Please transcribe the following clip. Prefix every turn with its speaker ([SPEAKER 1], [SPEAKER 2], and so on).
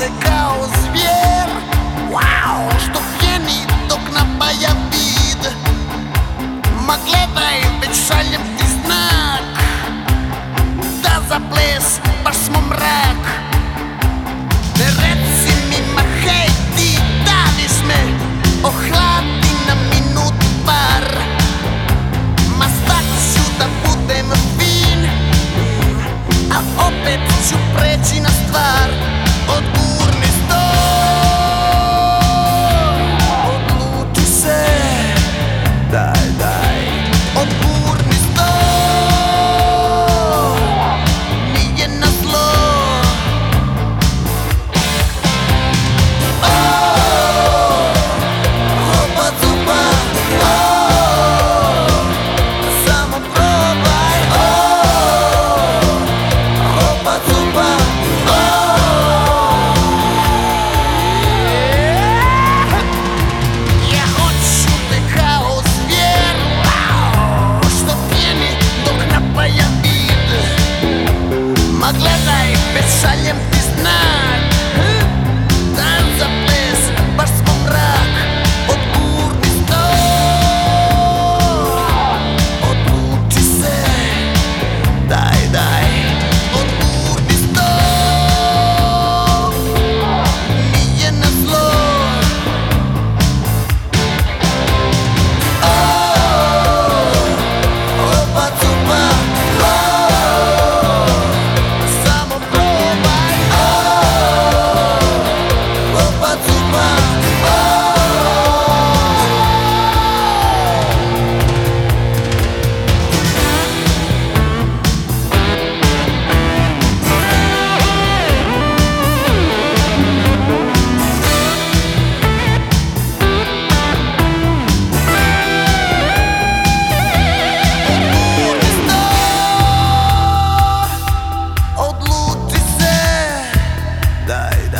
[SPEAKER 1] Δεκάο σβιέρ Wow, στο πιένι το κναπάγια βίδ Маглетай вечалем ты знак Да заплес по смомрак Береться мимо хейти Давиш ме Охлади на минут пар Мастак сюда будем вин А опет всю пречи на ствар От side.